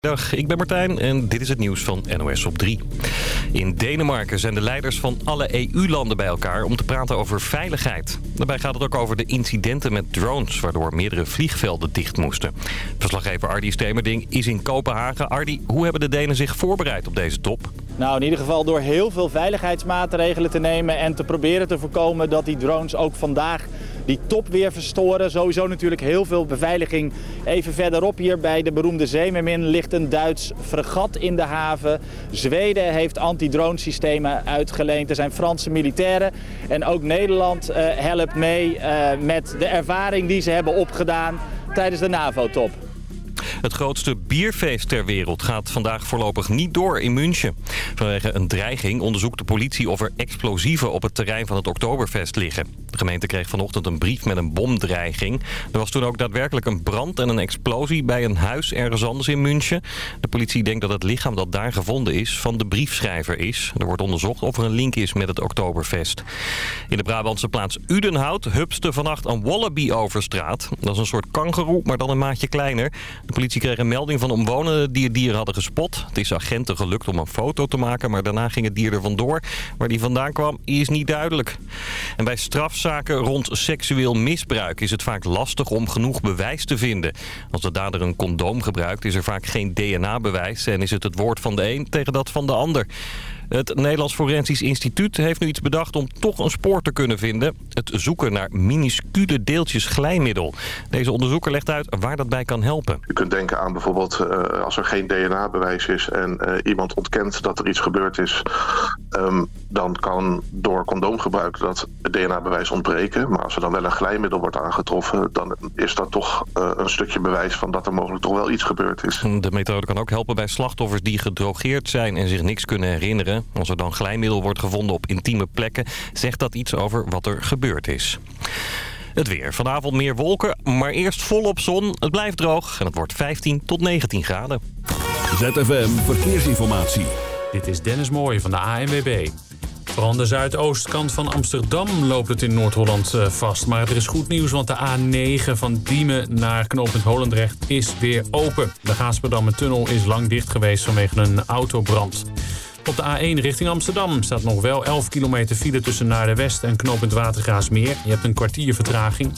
Dag, ik ben Martijn en dit is het nieuws van NOS op 3. In Denemarken zijn de leiders van alle EU-landen bij elkaar om te praten over veiligheid. Daarbij gaat het ook over de incidenten met drones, waardoor meerdere vliegvelden dicht moesten. Verslaggever Ardi Stemerding is in Kopenhagen. Ardi, hoe hebben de Denen zich voorbereid op deze top? Nou, in ieder geval door heel veel veiligheidsmaatregelen te nemen en te proberen te voorkomen dat die drones ook vandaag die top weer verstoren. Sowieso natuurlijk heel veel beveiliging. Even verderop hier bij de beroemde Zeemermin ligt een Duits fregat in de haven. Zweden heeft anti-drone systemen uitgeleend. Er zijn Franse militairen. En ook Nederland uh, helpt mee uh, met de ervaring die ze hebben opgedaan tijdens de NAVO-top. Het grootste bierfeest ter wereld gaat vandaag voorlopig niet door in München. Vanwege een dreiging onderzoekt de politie of er explosieven op het terrein van het Oktoberfest liggen. De gemeente kreeg vanochtend een brief met een bomdreiging. Er was toen ook daadwerkelijk een brand en een explosie bij een huis ergens anders in München. De politie denkt dat het lichaam dat daar gevonden is van de briefschrijver is. Er wordt onderzocht of er een link is met het Oktoberfest. In de Brabantse plaats Udenhout hupste vannacht een wallaby over straat. Dat is een soort kangeroe, maar dan een maatje kleiner. Politie kreeg een melding van omwonenden die het dier hadden gespot. Het is agenten gelukt om een foto te maken, maar daarna ging het dier er vandoor. Waar die vandaan kwam, is niet duidelijk. En bij strafzaken rond seksueel misbruik is het vaak lastig om genoeg bewijs te vinden. Als de dader een condoom gebruikt, is er vaak geen DNA-bewijs en is het het woord van de een tegen dat van de ander. Het Nederlands Forensisch Instituut heeft nu iets bedacht om toch een spoor te kunnen vinden. Het zoeken naar minuscule deeltjes glijmiddel. Deze onderzoeker legt uit waar dat bij kan helpen. Je kunt denken aan bijvoorbeeld uh, als er geen DNA-bewijs is en uh, iemand ontkent dat er iets gebeurd is. Um, dan kan door condoomgebruik dat DNA-bewijs ontbreken. Maar als er dan wel een glijmiddel wordt aangetroffen, dan is dat toch uh, een stukje bewijs van dat er mogelijk toch wel iets gebeurd is. De methode kan ook helpen bij slachtoffers die gedrogeerd zijn en zich niks kunnen herinneren. Als er dan glijmiddel wordt gevonden op intieme plekken... zegt dat iets over wat er gebeurd is. Het weer. Vanavond meer wolken, maar eerst volop zon. Het blijft droog en het wordt 15 tot 19 graden. ZFM Verkeersinformatie. Dit is Dennis Mooij van de ANWB. Vooral aan de zuidoostkant van Amsterdam loopt het in Noord-Holland vast. Maar er is goed nieuws, want de A9 van Diemen naar knooppunt Holendrecht is weer open. De Gaasperdammer tunnel is lang dicht geweest vanwege een autobrand. Op de A1 richting Amsterdam staat nog wel 11 kilometer file tussen naar de West en knooppunt Watergraasmeer. Je hebt een kwartier vertraging.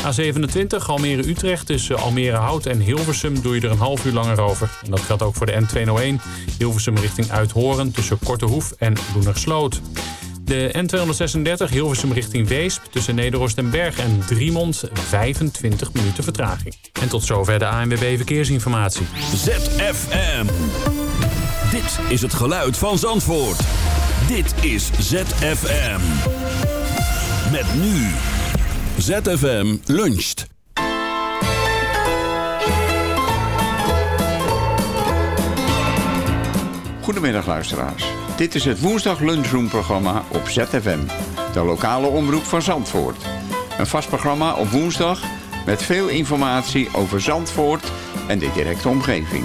A27 Almere-Utrecht tussen Almere Hout en Hilversum doe je er een half uur langer over. En dat geldt ook voor de N201 Hilversum richting Uithoren tussen Kortehoef en Loenersloot. De N236 Hilversum richting Weesp tussen Nederhorst en Berg en Driemond 25 minuten vertraging. En tot zover de ANWB Verkeersinformatie. ZFM. Dit is het geluid van Zandvoort. Dit is ZFM. Met nu. ZFM luncht. Goedemiddag luisteraars. Dit is het woensdag lunchroom programma op ZFM. De lokale omroep van Zandvoort. Een vast programma op woensdag met veel informatie over Zandvoort en de directe omgeving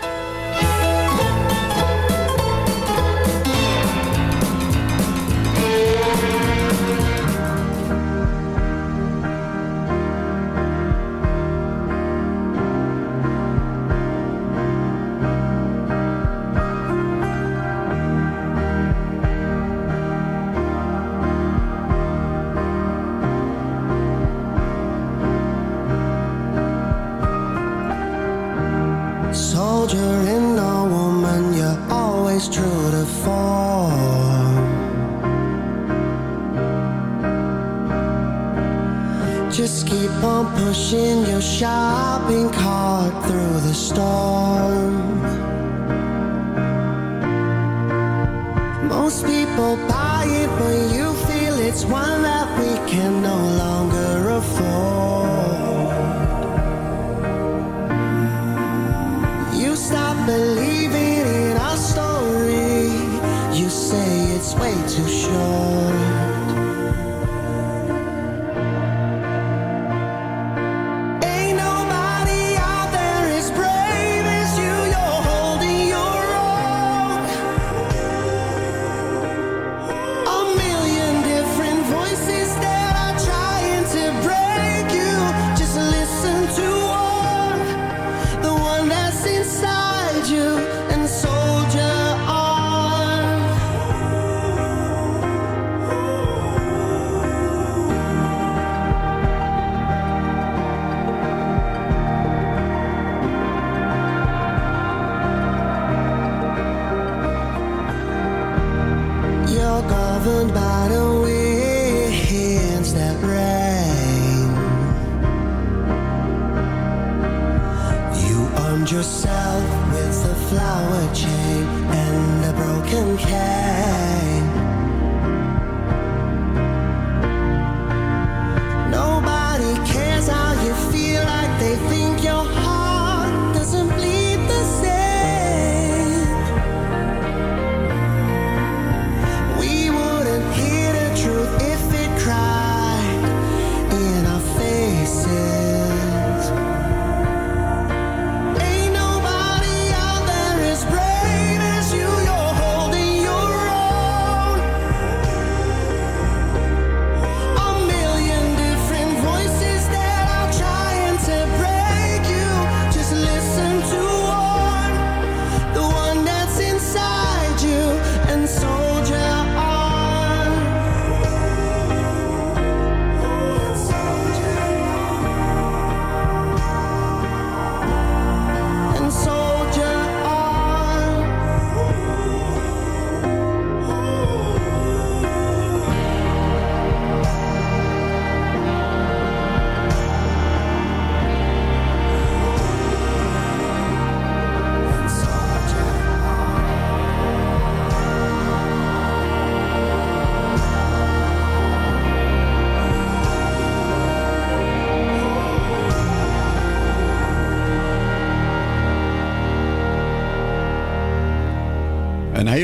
Yourself with a flower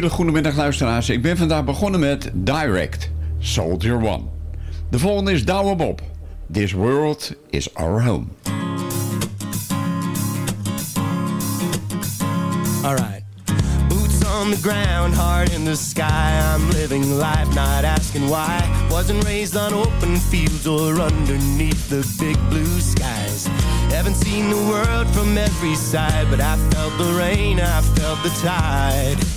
hele goede middag luisteraars. Ik ben vandaag begonnen met Direct, Soldier One. De volgende is Douwe Bob. This world is our home. Alright. Boots on the ground, heart in the sky. I'm living life, not asking why. Wasn't raised on open fields or underneath the big blue skies. Haven't seen the world from every side, but I felt the rain, I felt the tide.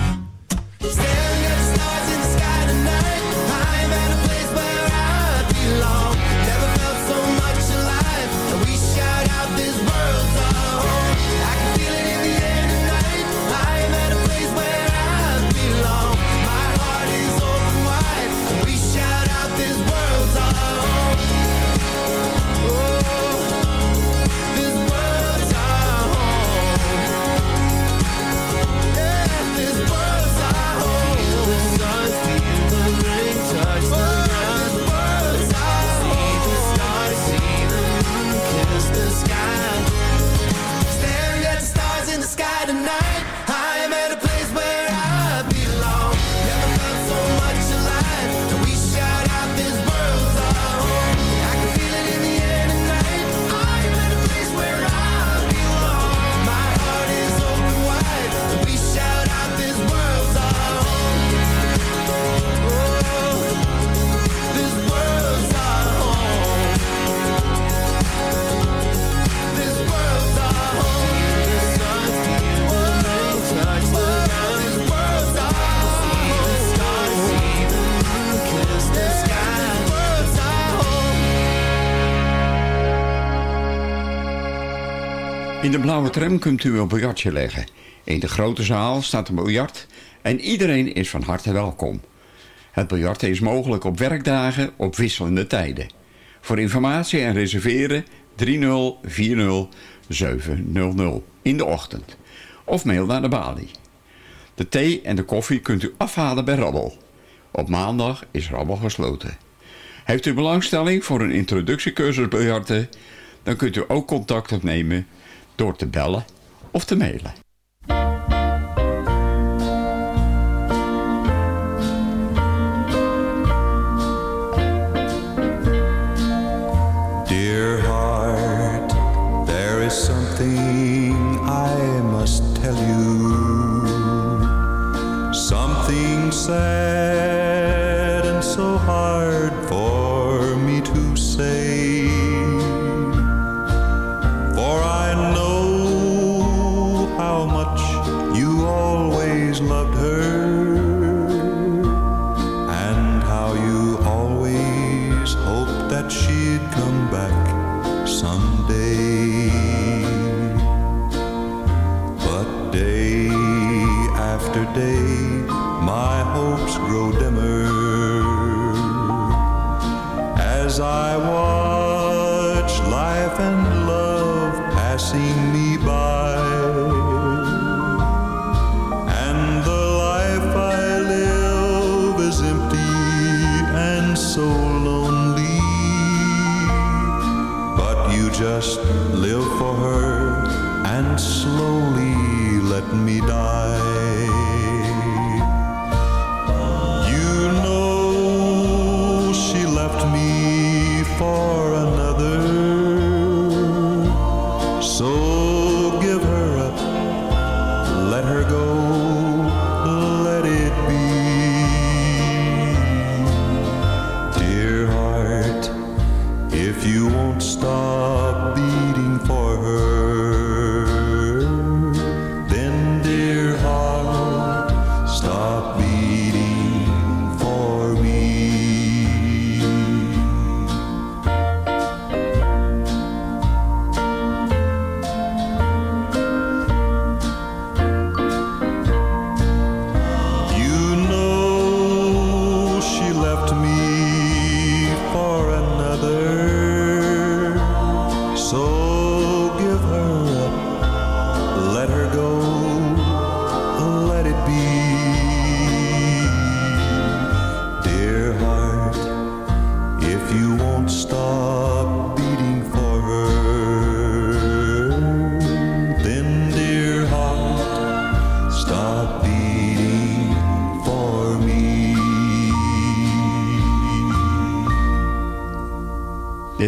Blauwe tram kunt u een biljartje leggen. In de grote zaal staat een biljart en iedereen is van harte welkom. Het biljarten is mogelijk op werkdagen op wisselende tijden. Voor informatie en reserveren 3040 700 in de ochtend. Of mail naar de balie. De thee en de koffie kunt u afhalen bij Rabbel. Op maandag is Rabbel gesloten. Heeft u belangstelling voor een introductiecursus biljarten? Dan kunt u ook contact opnemen door te bellen of te mailen. Dear heart, there is something I must tell you. Something sad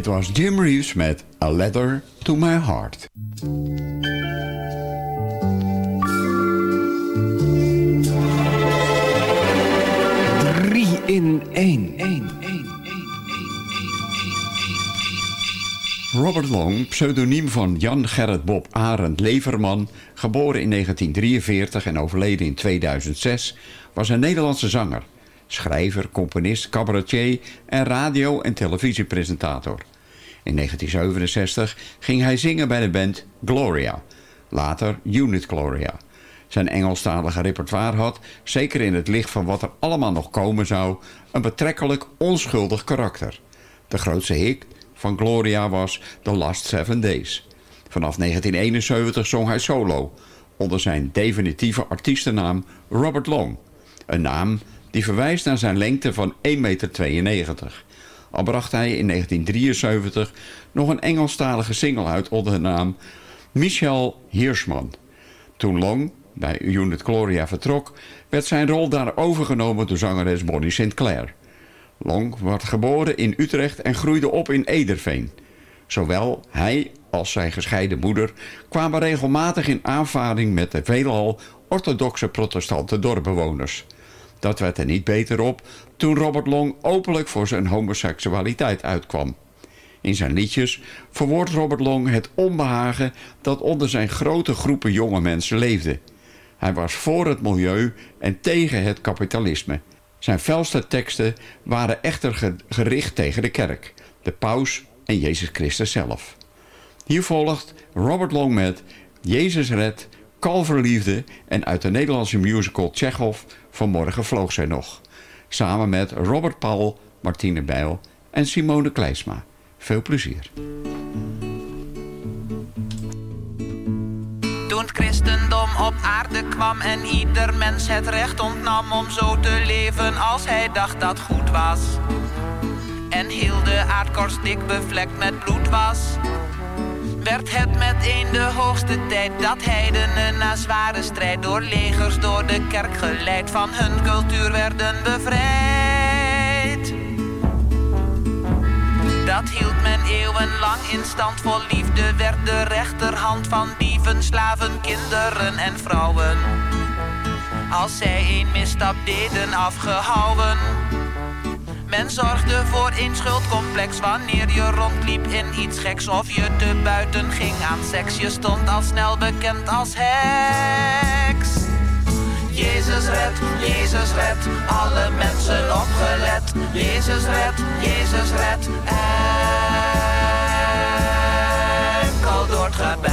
Dit was Jim Reeves met A Letter to My Heart. Drie in één. Robert Long, pseudoniem van Jan Gerrit Bob Arend Leverman, geboren in 1943 en overleden in 2006, was een Nederlandse zanger, schrijver, componist, cabaretier en radio- en televisiepresentator. In 1967 ging hij zingen bij de band Gloria, later Unit Gloria. Zijn Engelstalige repertoire had, zeker in het licht van wat er allemaal nog komen zou, een betrekkelijk onschuldig karakter. De grootste hit van Gloria was The Last Seven Days. Vanaf 1971 zong hij solo, onder zijn definitieve artiestennaam Robert Long. Een naam die verwijst naar zijn lengte van 1,92 meter. Al bracht hij in 1973 nog een Engelstalige single uit onder de naam Michel Hirschman. Toen Long bij Unit Gloria vertrok, werd zijn rol daar overgenomen door zangeres Bonnie Sinclair. Long werd geboren in Utrecht en groeide op in Ederveen. Zowel hij als zijn gescheiden moeder kwamen regelmatig in aanvaring met de veelal orthodoxe protestante dorpbewoners. Dat werd er niet beter op toen Robert Long openlijk voor zijn homoseksualiteit uitkwam. In zijn liedjes verwoordt Robert Long het onbehagen dat onder zijn grote groepen jonge mensen leefde. Hij was voor het milieu en tegen het kapitalisme. Zijn felste teksten waren echter ge- gericht tegen de kerk, de paus en Jezus Christus zelf. Hier volgt Robert Long met Jezus red, Kalverliefde en uit de Nederlandse musical Tsjechov Vanmorgen vloog zij nog. Samen met Robert Paul, Martine Bijl en Simone Kleisma. Veel plezier. Toen het christendom op aarde kwam en ieder mens het recht ontnam om zo te leven als hij dacht dat goed was. en heel de aardkorst dik bevlekt met bloed was. Werd het meteen de hoogste tijd dat heidenen na zware strijd door legers door de kerk geleid van hun cultuur werden bevrijd. Dat hield men eeuwenlang in stand vol liefde, werd de rechterhand van dieven, slaven, kinderen en vrouwen. Als zij een misstap deden afgehouden. Men zorgde voor een schuldcomplex wanneer je rondliep in iets geks of je te buiten ging aan seks. Je stond al snel bekend als heks. Jezus red, Jezus red, alle mensen opgelet. Jezus red, Jezus red, enkel door het gebed.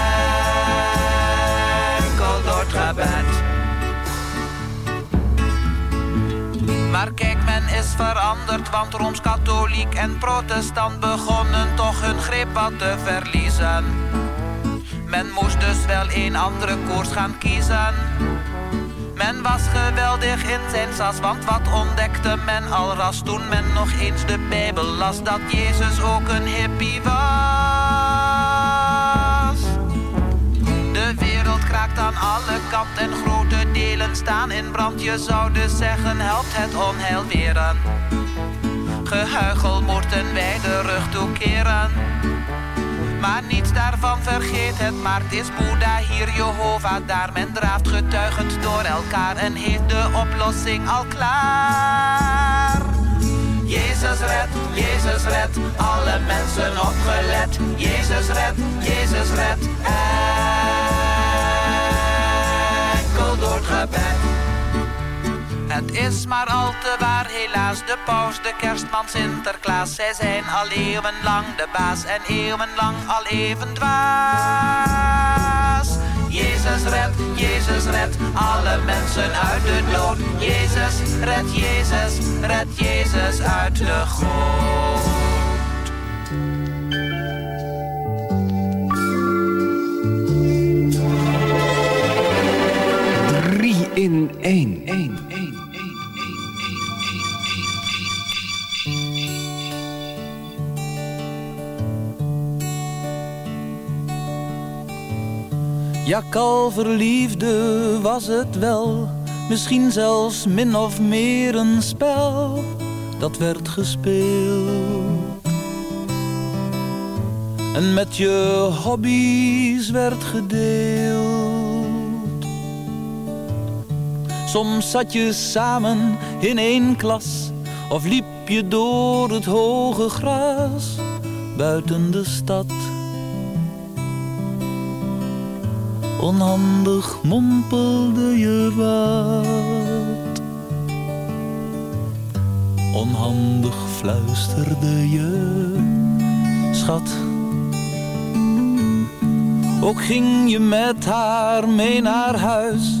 Maar kijk, men is veranderd, want Rooms-Katholiek en Protestant begonnen toch hun greep wat te verliezen. Men moest dus wel een andere koers gaan kiezen. Men was geweldig in zijn sas, want wat ontdekte men al ras toen men nog eens de Bijbel las, dat Jezus ook een hippie was. Kraakt aan alle kanten en grote delen staan in brand. Je zou dus zeggen, helpt het onheil weren. Gehuichel moeten wij de rug toekeren. Maar niets daarvan vergeet het, maar het is Boeddha hier, Jehovah daar. Men draaft getuigend door elkaar en heeft de oplossing al klaar. Jezus red, Jezus red, alle mensen opgelet. Jezus red, Jezus red, het. Het is maar al te waar, helaas, de paus, de kerstman, Sinterklaas. Zij zijn al eeuwenlang de baas en eeuwenlang al even dwaas. Jezus red, Jezus red, alle mensen uit de dood. Jezus red, Jezus, red Jezus uit de goot. In één. Ja, kalverliefde was het wel, misschien zelfs min of meer een spel dat werd gespeeld. En met je hobby's werd gedeeld. Soms zat je samen in één klas of liep je door het hoge gras buiten de stad. Onhandig mompelde je wat. Onhandig fluisterde je, schat. Ook ging je met haar mee naar huis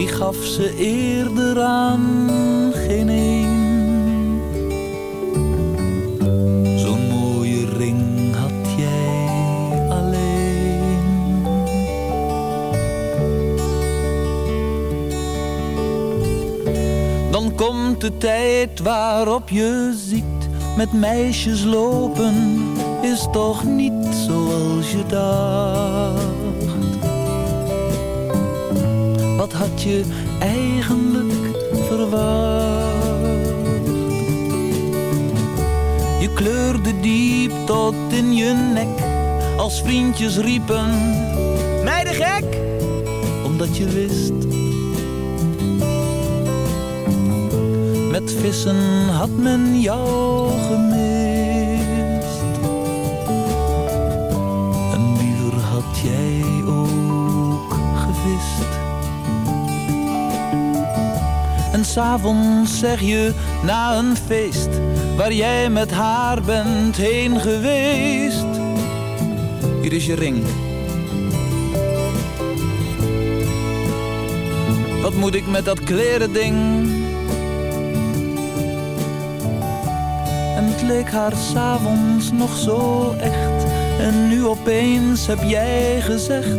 die gaf ze eerder aan geen een. Zo'n mooie ring had jij alleen. Dan komt de tijd waarop je ziet met meisjes lopen, is toch niet zoals je dacht. Wat had je eigenlijk verwacht? Je kleurde diep tot in je nek als vriendjes riepen: Meiden gek! Omdat je wist Met vissen had men jou gemist. S'avonds zeg je na een feest waar jij met haar bent heen geweest. Hier is je ring. Wat moet ik met dat kleren ding? En het leek haar s'avonds nog zo echt. En nu opeens heb jij gezegd: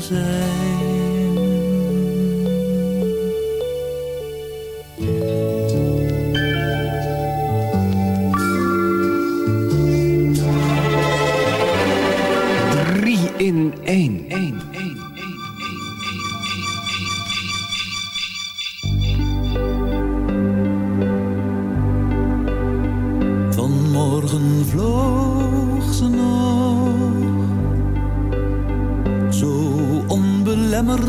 Zijn. Drie in één. Vanmorgen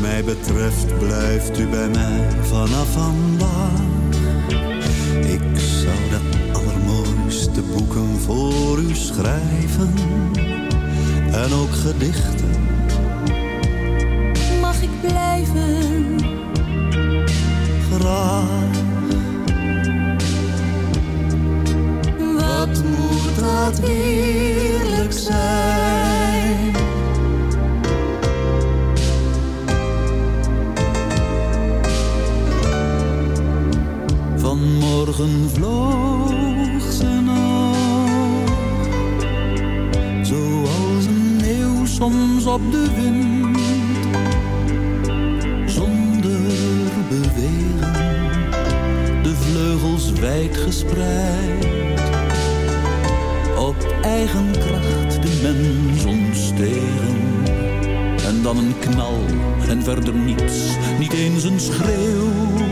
mij betreft blijft u bij mij vanaf vandaag. Ik zou de allermooiste boeken voor u schrijven. En ook gedichten. Mag ik blijven? Graag. Wat moet dat heerlijk Vanmorgen vloog ze nog, zoals een eeuw soms op de wind, zonder bewegen, de vleugels wijd gespreid, op eigen kracht de mens ontstegen. En dan een knal en verder niets, niet eens een schreeuw.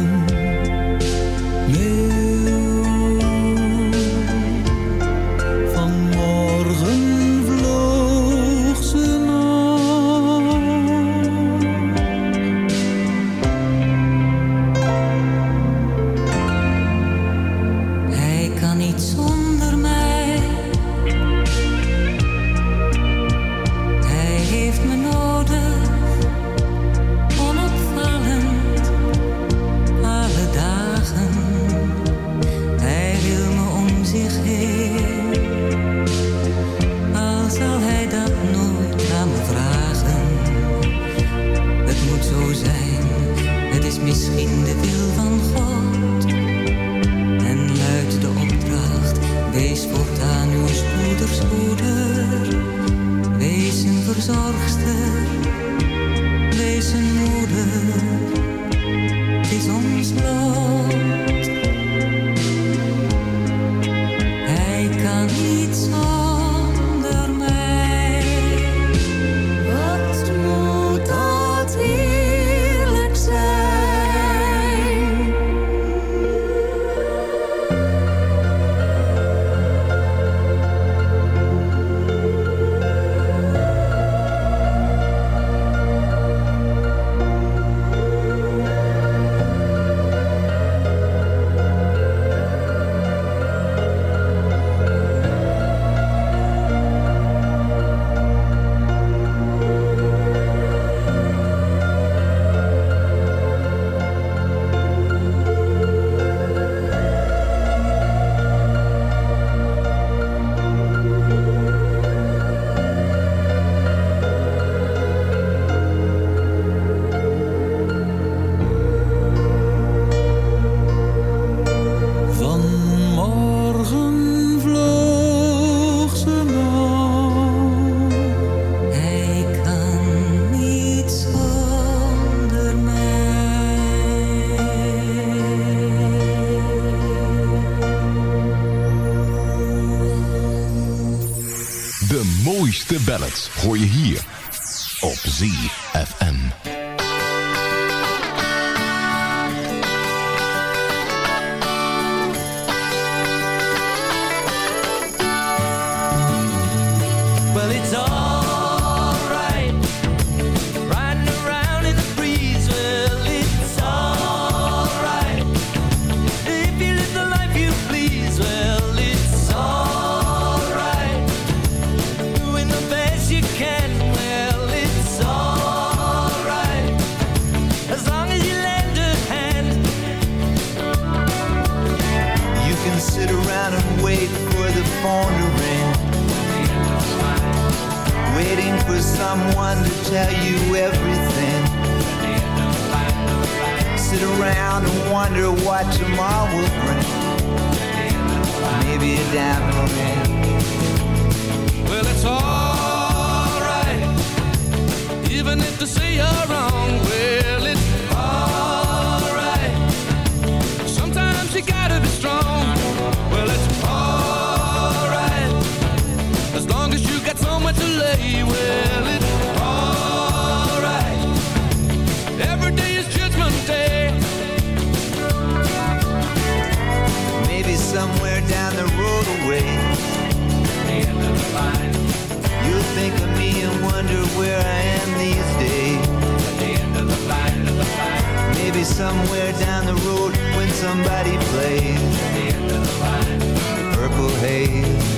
De mooiste ballads hoor je hier op ZFM. someone to tell you everything. Sit around and wonder what tomorrow will bring. Maybe a diamond ring. Well, it's alright, even if they say you're wrong. Well, it's alright. Sometimes you gotta be strong. Well, it's alright, as long as you got somewhere to lay. Well. somewhere down the road when somebody plays the end of the line. purple haze.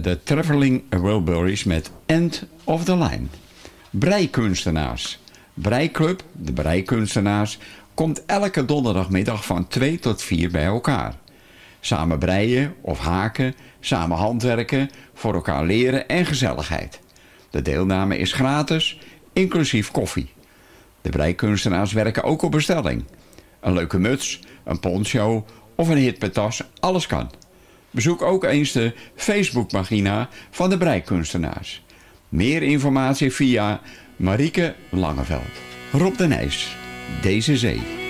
De Traveling Wilburys met End of the Line. Breikunstenaars. Breiklub, de Breikunstenaars, komt elke donderdagmiddag van 2 tot 4 bij elkaar. Samen breien of haken, samen handwerken, voor elkaar leren en gezelligheid. De deelname is gratis, inclusief koffie. De breikunstenaars werken ook op bestelling. Een leuke muts, een poncho of een hitpetas, alles kan. Bezoek ook eens de Facebookpagina van de breikunstenaars. Meer informatie via Marieke Langeveld. Rob de Nijs, Deze Zee.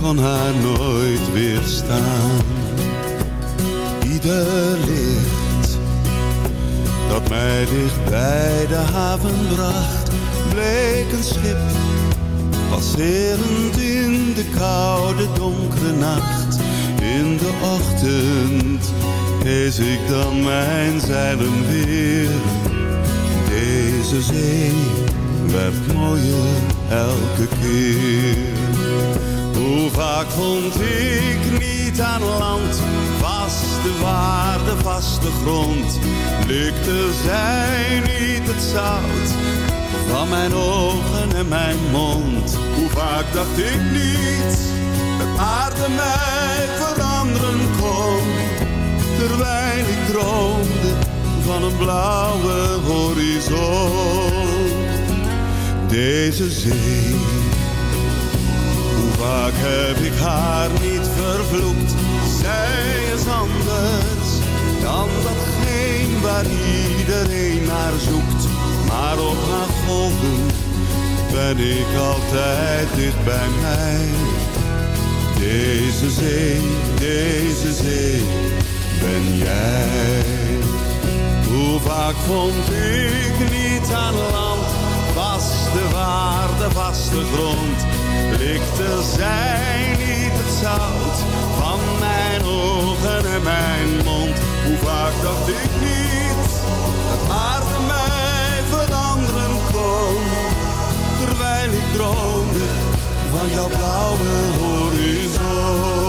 Kon haar nooit weerstaan. Ieder licht dat mij dicht bij de haven bracht, bleek een schip. Passerend in de koude donkere nacht, in de ochtend hees ik dan mijn zeilen weer. Deze zee werd mooier elke keer. Hoe vaak vond ik niet aan land, vaste waarde, vaste grond. Lukte zij niet het zout van mijn ogen en mijn mond. Hoe vaak dacht ik niet dat aarde mij veranderen kon. Terwijl ik droomde van een blauwe horizon. Deze zee vaak heb ik haar niet vervloekt? Zij is anders dan datgene waar iedereen naar zoekt. Maar op haar golven ben ik altijd dicht bij mij. Deze zee, deze zee, ben jij. Hoe vaak vond ik niet aan land, vaste waarde, vaste grond. Likte zij niet het zout van mijn ogen en mijn mond. Hoe vaak dacht ik niet dat aarde mij veranderen kon. Terwijl ik droomde van jouw blauwe horizon.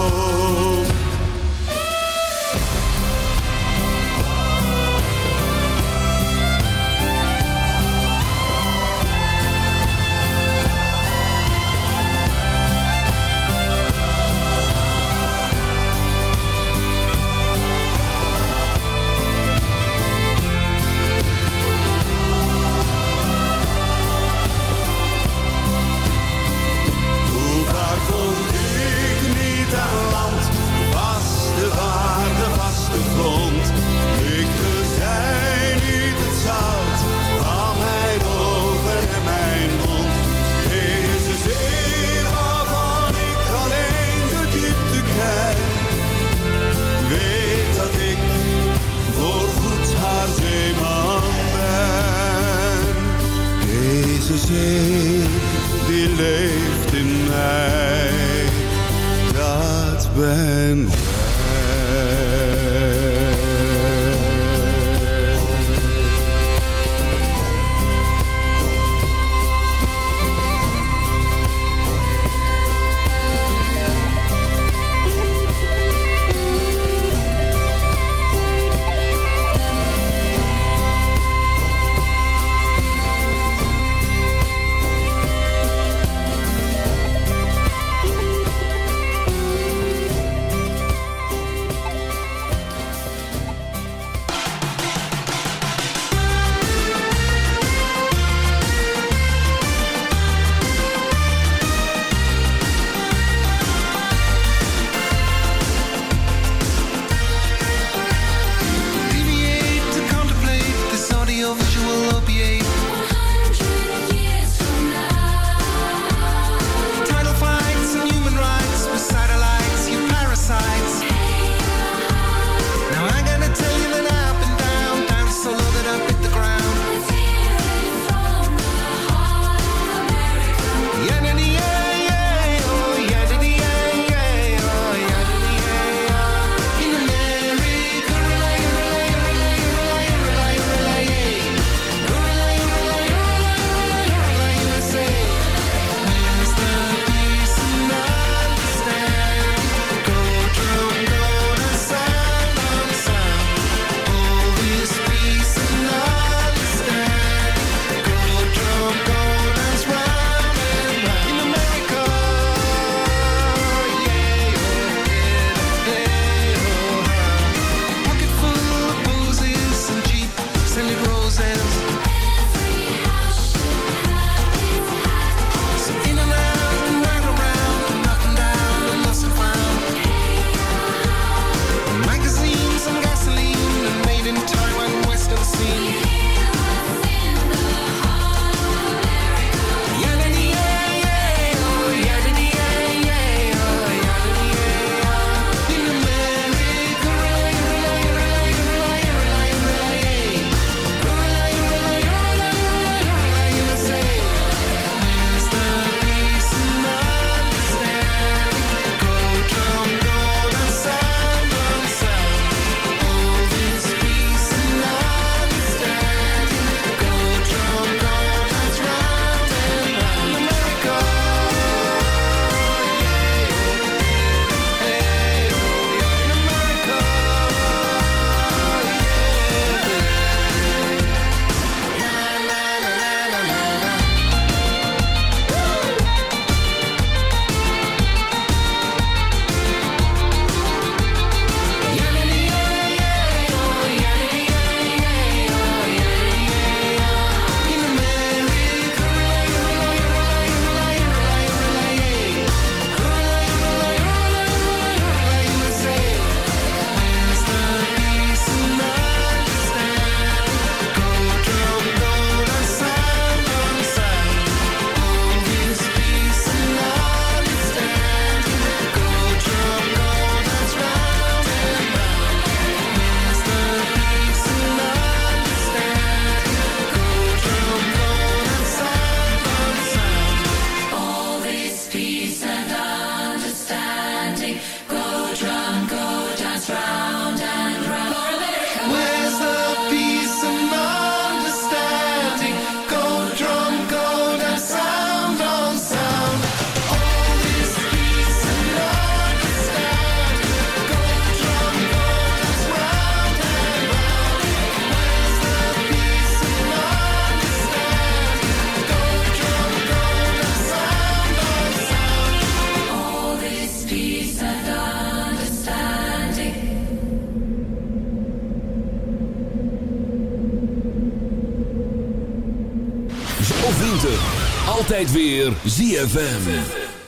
ZFM.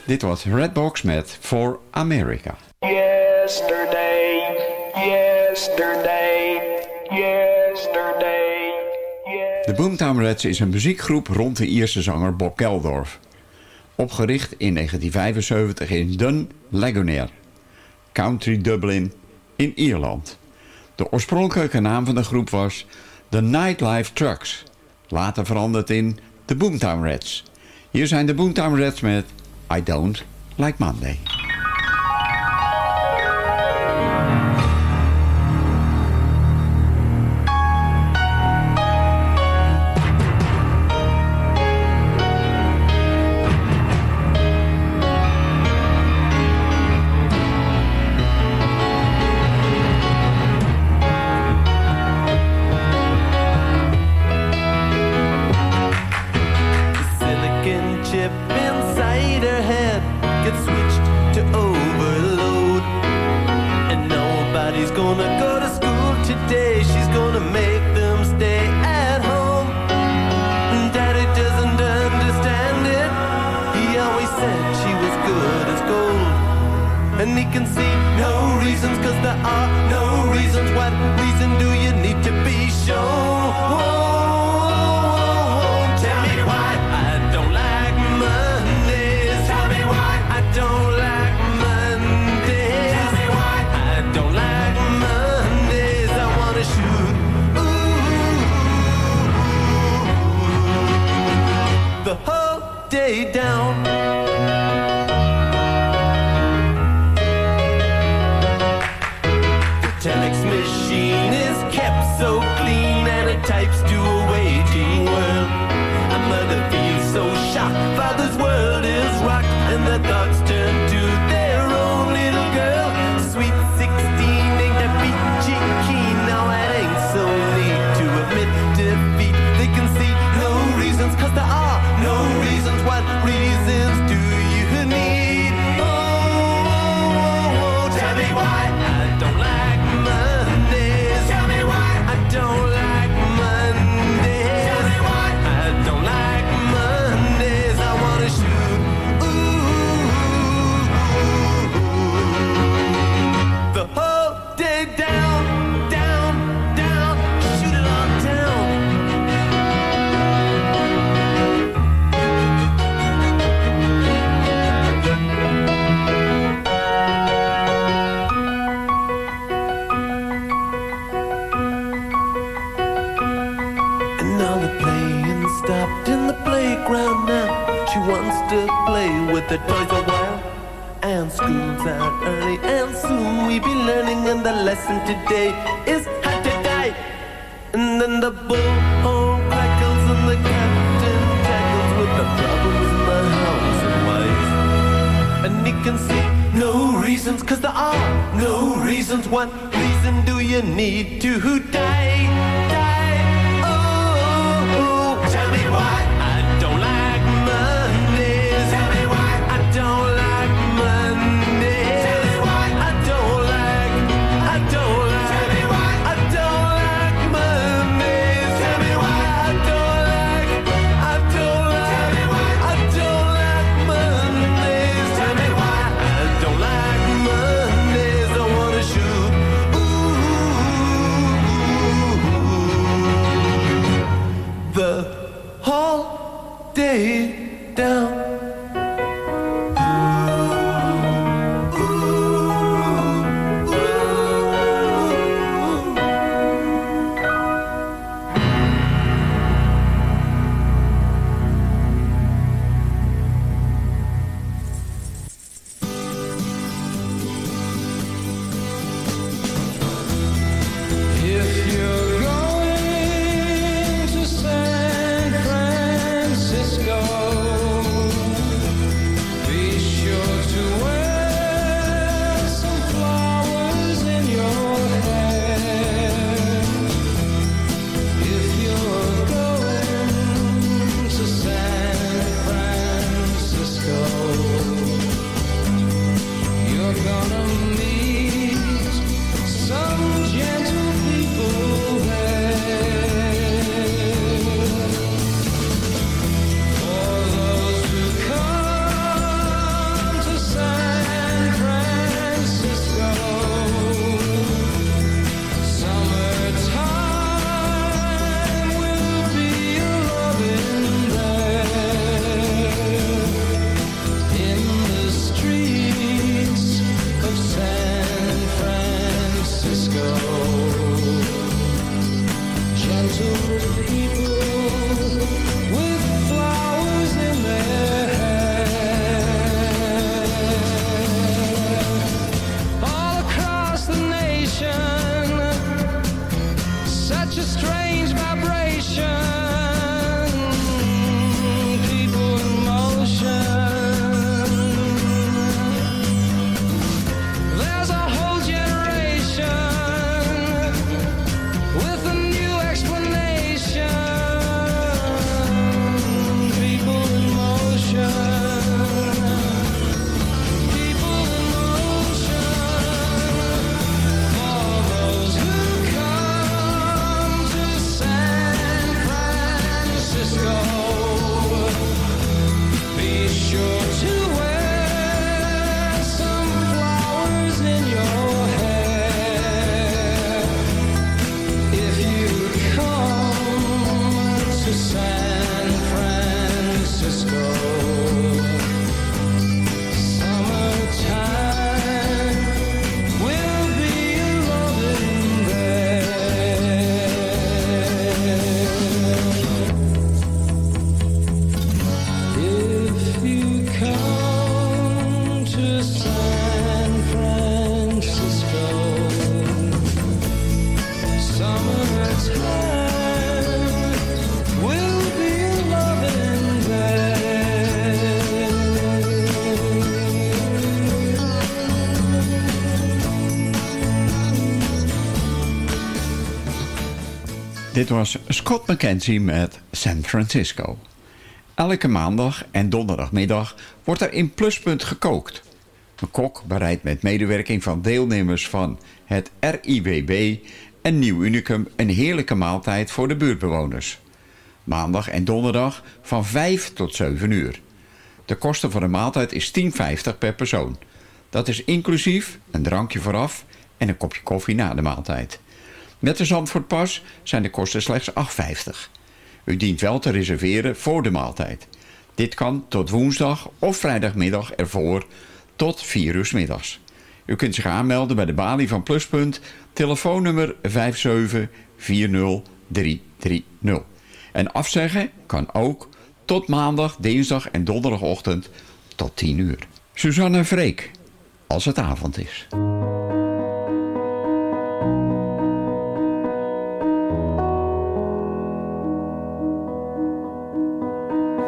Dit was Redbox met For America. Yesterday, yesterday, yesterday. De Boomtown Reds is een muziekgroep rond de Ierse zanger Bob Keldorf. Opgericht in 1975 in Dun, Ligonier, County Dublin in Ierland. De oorspronkelijke naam van de groep was The Nightlife Trucks, later veranderd in The Boomtown Reds. Hier zijn de Boomtown Reds met I Don't Like Monday. lesson today is how to die. And then the bullhorn crackles and the captain tackles with the problems in the house and wife. And he can see no reasons, cause there are no reasons. What reason do you need to die? Dit was Scott McKenzie met San Francisco. Elke maandag en donderdagmiddag wordt er in Pluspunt gekookt. Een kok bereidt met medewerking van deelnemers van het RIWB en Nieuw Unicum een heerlijke maaltijd voor de buurtbewoners. Maandag en donderdag van 5 tot 7 uur. De kosten voor de maaltijd is 10,50 per persoon. Dat is inclusief een drankje vooraf en een kopje koffie na de maaltijd. Met de Zandvoortpas zijn de kosten slechts 8,50. U dient wel te reserveren voor de maaltijd. Dit kan tot woensdag of vrijdagmiddag ervoor tot 4 uur middags. U kunt zich aanmelden bij de balie van Pluspunt, telefoonnummer 5740330. En afzeggen kan ook tot maandag, dinsdag en donderdagochtend tot 10 uur. Suzanne Freek, als het avond is.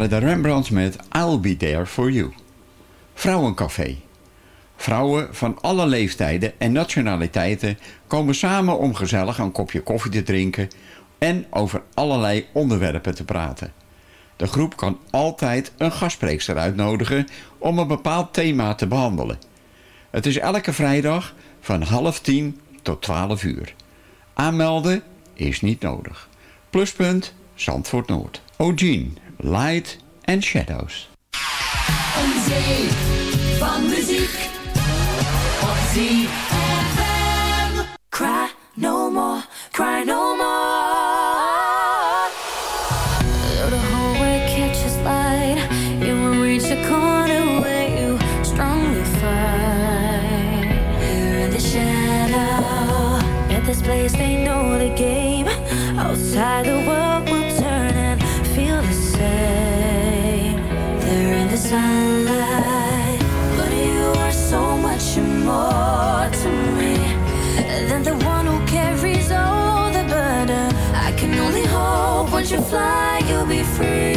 waren de Rembrandts met I'll Be There For You. Vrouwencafé. Vrouwen van alle leeftijden en nationaliteiten komen samen om gezellig een kopje koffie te drinken en over allerlei onderwerpen te praten. De groep kan altijd een gastspreekster uitnodigen om een bepaald thema te behandelen. Het is elke vrijdag van half tien tot twaalf uur. Aanmelden is niet nodig. Pluspunt Zandvoort Noord. Eugene Light and Shadows. Een zee van muziek op ZFM. Cry no more, cry no more. more to me than the one who carries all the burden. I can only hope once you fly, you'll be free.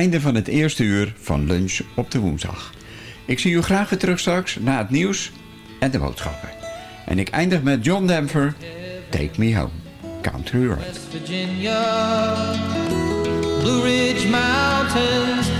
einde van het eerste uur van lunch op de woensdag. Ik zie u graag weer terug straks na het nieuws en de boodschappen. En ik eindig met John Denver, Take Me Home, Country Road. West Virginia, Blue Ridge Mountains.